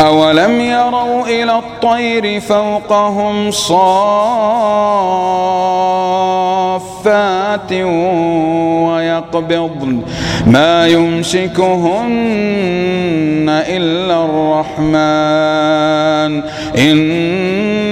أولم يروا إلى الطير فوقهم صافات ويقبضن ما يمسكهن إلا الرحمن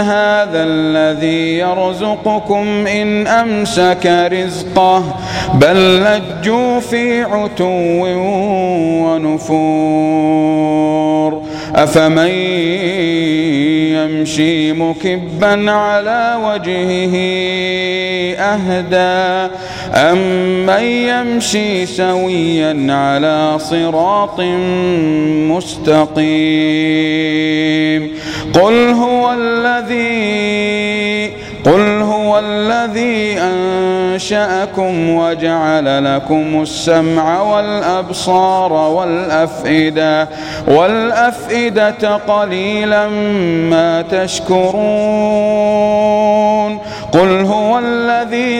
هذا الذي يرزقكم إن أمسك رزقه بل لجوا في عتو ونفور أفمن يمشي مكبا على وجهه أهدى. أمن يمشي سويا على صراط مستقيم؟ قل هو الذي الذي أنشأكم وجعل لكم السمع والأبصار والأفئدة والأفئدة قليلا ما تشكرون. قل هو الذي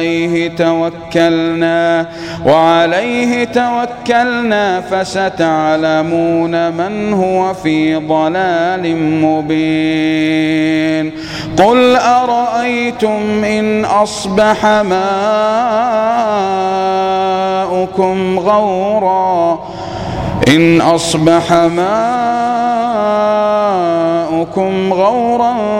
وعليه توكلنا وعليه توكلنا فستعلمون من هو في ضلال مبين. قل أرأيتم إن أصبح ماؤكم غورا؟ إن أصبح ماؤكم غورا